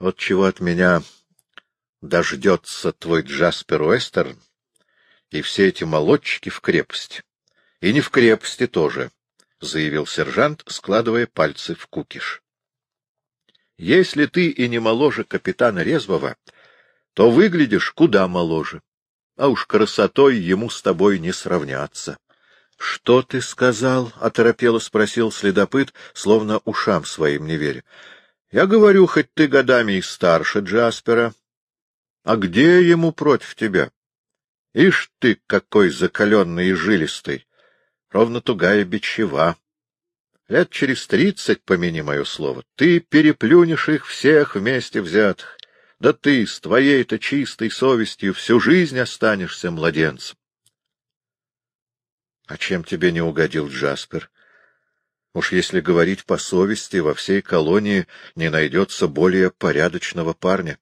Вот чего от меня дождется твой Джаспер Уэстерн и все эти молодчики в крепости. И не в крепости тоже, — заявил сержант, складывая пальцы в кукиш. — Если ты и не моложе капитана Резвого, то выглядишь куда моложе, а уж красотой ему с тобой не сравняться. — Что ты сказал? — оторопело спросил следопыт, словно ушам своим не веря. — Я говорю, хоть ты годами и старше Джаспера. А где ему против тебя? Ишь ты, какой закаленный и жилистый! Ровно тугая бичева. Лет через тридцать, помяни мое слово, ты переплюнешь их всех вместе взятых. Да ты с твоей-то чистой совестью всю жизнь останешься младенцем. — А чем тебе не угодил Джаспер? Уж если говорить по совести, во всей колонии не найдется более порядочного парня.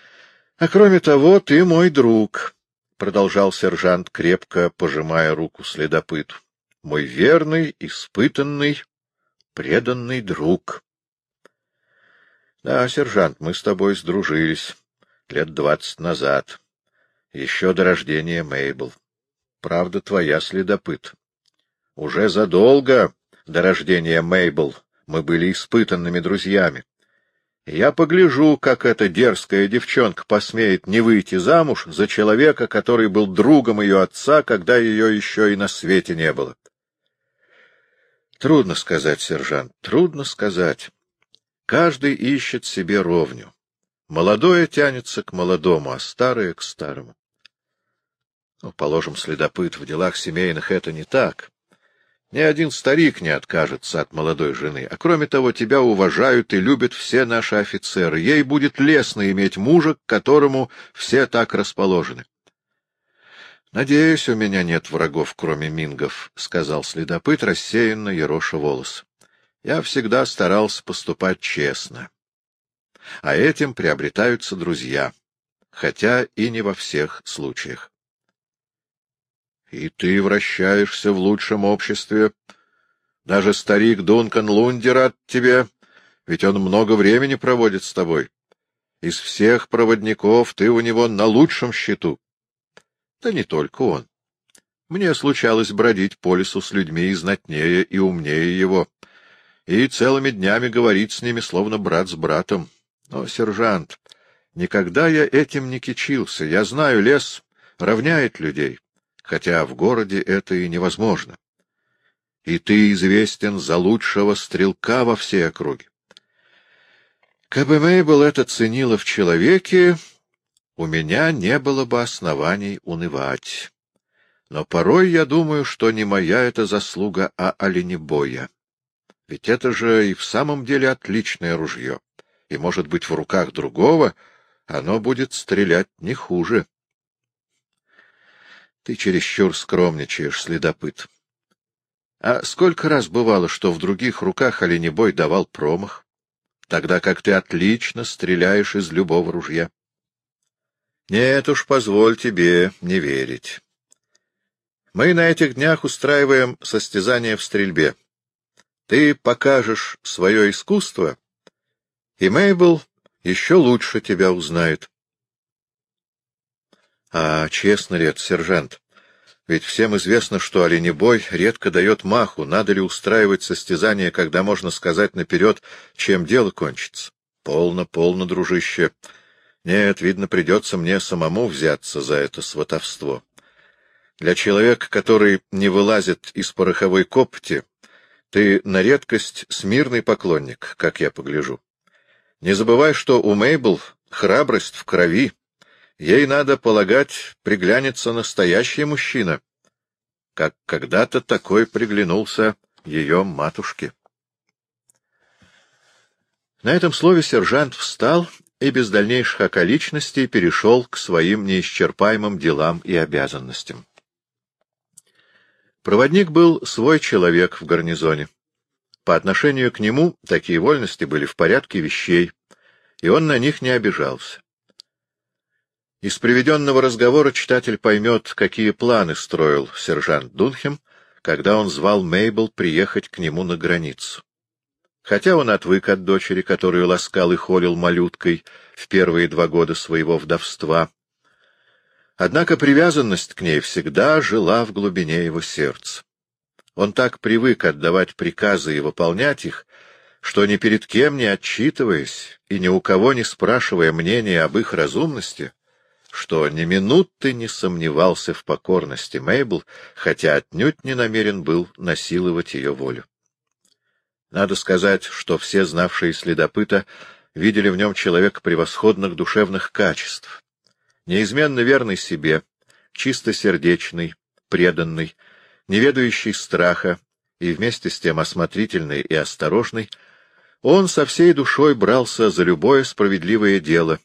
— А кроме того, ты мой друг, — продолжал сержант, крепко пожимая руку следопыту. — Мой верный, испытанный, преданный друг. — Да, сержант, мы с тобой сдружились лет двадцать назад, еще до рождения Мейбл. Правда твоя, следопыт. Уже задолго до рождения Мейбл мы были испытанными друзьями. я погляжу, как эта дерзкая девчонка посмеет не выйти замуж за человека, который был другом ее отца, когда ее еще и на свете не было. Трудно сказать, сержант, трудно сказать. Каждый ищет себе ровню. Молодое тянется к молодому, а старое — к старому. Ну, положим, следопыт, в делах семейных это не так. Ни один старик не откажется от молодой жены. А кроме того, тебя уважают и любят все наши офицеры. Ей будет лестно иметь мужа, к которому все так расположены. — Надеюсь, у меня нет врагов, кроме мингов, — сказал следопыт, рассеянно ероша волос. — Я всегда старался поступать честно. А этим приобретаются друзья, хотя и не во всех случаях. И ты вращаешься в лучшем обществе. Даже старик Дункан Лунди рад тебе, ведь он много времени проводит с тобой. Из всех проводников ты у него на лучшем счету. Да не только он. Мне случалось бродить по лесу с людьми и знатнее, и умнее его, и целыми днями говорить с ними, словно брат с братом. Но, сержант, никогда я этим не кичился. Я знаю, лес равняет людей хотя в городе это и невозможно. И ты известен за лучшего стрелка во всей округе. Кабы Мейбл это ценила в человеке, у меня не было бы оснований унывать. Но порой я думаю, что не моя это заслуга, а оленебоя. Ведь это же и в самом деле отличное ружье, и, может быть, в руках другого оно будет стрелять не хуже. Ты чересчур скромничаешь, следопыт. А сколько раз бывало, что в других руках оленебой давал промах, тогда как ты отлично стреляешь из любого ружья? Нет уж, позволь тебе не верить. Мы на этих днях устраиваем состязание в стрельбе. Ты покажешь свое искусство, и Мейбл еще лучше тебя узнает. А честно ли это, сержант? Ведь всем известно, что оленебой редко дает маху. Надо ли устраивать состязание, когда можно сказать наперед, чем дело кончится? Полно, полно, дружище. Нет, видно, придется мне самому взяться за это сватовство. Для человека, который не вылазит из пороховой копти, ты на редкость смирный поклонник, как я погляжу. Не забывай, что у Мейбл храбрость в крови, Ей, надо полагать, приглянется настоящий мужчина, как когда-то такой приглянулся ее матушке. На этом слове сержант встал и без дальнейших околичностей перешел к своим неисчерпаемым делам и обязанностям. Проводник был свой человек в гарнизоне. По отношению к нему такие вольности были в порядке вещей, и он на них не обижался. Из приведенного разговора читатель поймет, какие планы строил сержант Дунхем, когда он звал Мейбл приехать к нему на границу. Хотя он отвык от дочери, которую ласкал и холил малюткой в первые два года своего вдовства, однако привязанность к ней всегда жила в глубине его сердца. Он так привык отдавать приказы и выполнять их, что ни перед кем не отчитываясь и ни у кого не спрашивая мнения об их разумности, что ни минуты не сомневался в покорности Мейбл, хотя отнюдь не намерен был насиловать ее волю. Надо сказать, что все знавшие следопыта видели в нем человека превосходных душевных качеств, неизменно верный себе, чистосердечный, преданный, не ведающий страха и вместе с тем осмотрительный и осторожный, он со всей душой брался за любое справедливое дело,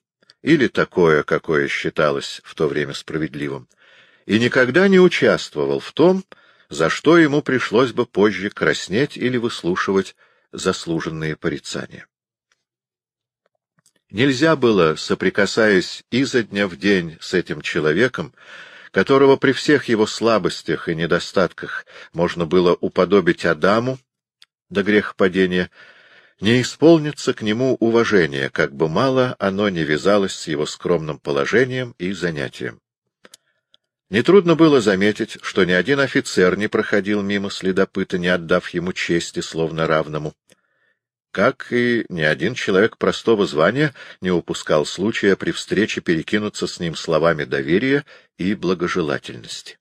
или такое, какое считалось в то время справедливым, и никогда не участвовал в том, за что ему пришлось бы позже краснеть или выслушивать заслуженные порицания. Нельзя было, соприкасаясь изо дня в день с этим человеком, которого при всех его слабостях и недостатках можно было уподобить Адаму до грехопадения, не исполнится к нему уважение, как бы мало оно не вязалось с его скромным положением и занятием. Нетрудно было заметить, что ни один офицер не проходил мимо следопыта, не отдав ему чести, словно равному как и ни один человек простого звания не упускал случая при встрече перекинуться с ним словами доверия и благожелательности.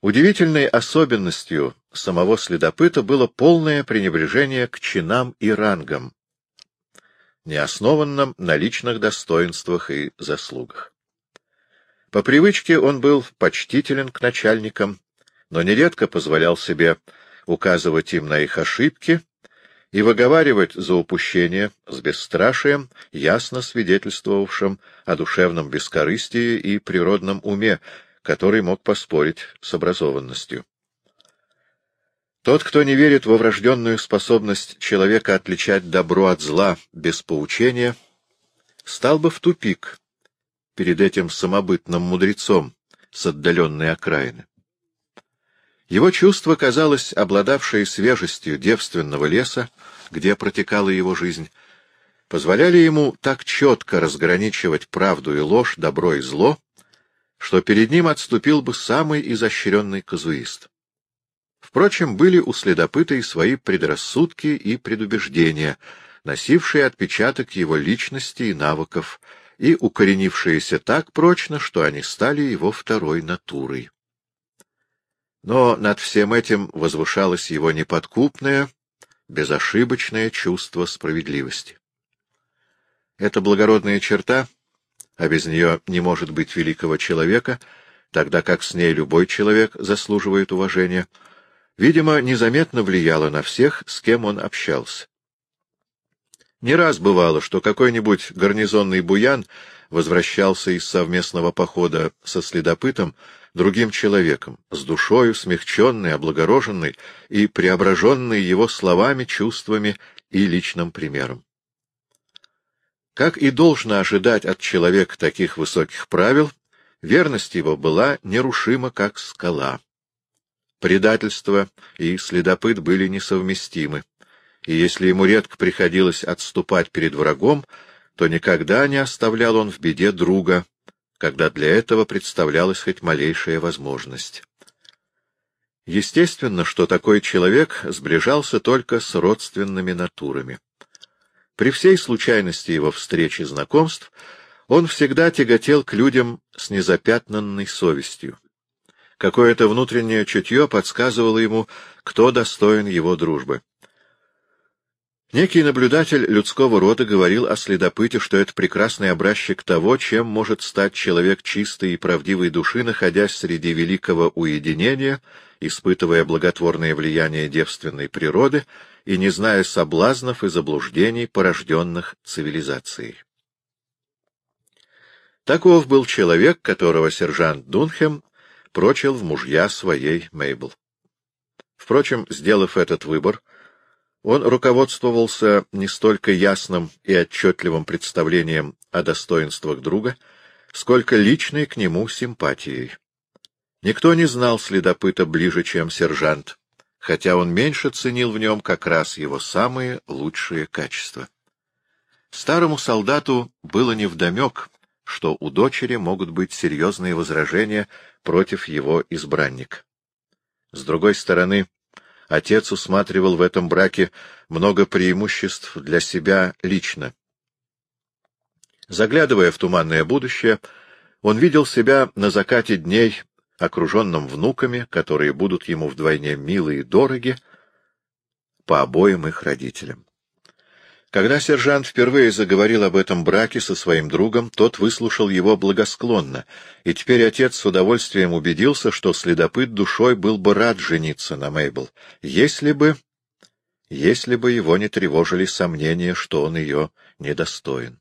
Удивительной особенностью самого следопыта было полное пренебрежение к чинам и рангам, не основанным на личных достоинствах и заслугах. По привычке он был почтителен к начальникам, но нередко позволял себе указывать им на их ошибки и выговаривать за упущение с бесстрашием, ясно свидетельствовавшим о душевном бескорыстии и природном уме, который мог поспорить с образованностью. Тот, кто не верит во врожденную способность человека отличать добро от зла без поучения, стал бы в тупик перед этим самобытным мудрецом с отдаленной окраины. Его чувство, казалось, обладавшее свежестью девственного леса, где протекала его жизнь, позволяли ему так четко разграничивать правду и ложь, добро и зло, что перед ним отступил бы самый изощренный казуист. Впрочем, были у следопыта и свои предрассудки и предубеждения, носившие отпечаток его личности и навыков, и укоренившиеся так прочно, что они стали его второй натурой. Но над всем этим возвышалось его неподкупное, безошибочное чувство справедливости. Эта благородная черта, а без нее не может быть великого человека, тогда как с ней любой человек заслуживает уважения, видимо, незаметно влияла на всех, с кем он общался. Не раз бывало, что какой-нибудь гарнизонный буян возвращался из совместного похода со следопытом другим человеком, с душою смягченной, облагороженной и преображенной его словами, чувствами и личным примером. Как и должно ожидать от человека таких высоких правил, верность его была нерушима, как скала. Предательство и следопыт были несовместимы, и если ему редко приходилось отступать перед врагом, то никогда не оставлял он в беде друга, когда для этого представлялась хоть малейшая возможность. Естественно, что такой человек сближался только с родственными натурами. При всей случайности его встреч и знакомств он всегда тяготел к людям с незапятнанной совестью. Какое-то внутреннее чутье подсказывало ему, кто достоин его дружбы. Некий наблюдатель людского рода говорил о следопыте, что это прекрасный образчик того, чем может стать человек чистой и правдивой души, находясь среди великого уединения, испытывая благотворное влияние девственной природы и не зная соблазнов и заблуждений, порожденных цивилизацией. Таков был человек, которого сержант Дунхем прочил в мужья своей Мейбл. Впрочем, сделав этот выбор, он руководствовался не столько ясным и отчетливым представлением о достоинствах друга, сколько личной к нему симпатией. Никто не знал следопыта ближе, чем сержант, хотя он меньше ценил в нем как раз его самые лучшие качества. Старому солдату было невдомек, что у дочери могут быть серьезные возражения против его избранника. С другой стороны, отец усматривал в этом браке много преимуществ для себя лично. Заглядывая в туманное будущее, он видел себя на закате дней, окруженным внуками, которые будут ему вдвойне милы и дороги, по обоим их родителям. Когда сержант впервые заговорил об этом браке со своим другом, тот выслушал его благосклонно, и теперь отец с удовольствием убедился, что следопыт душой был бы рад жениться на Мейбл, если бы... если бы его не тревожили сомнения, что он ее недостоин.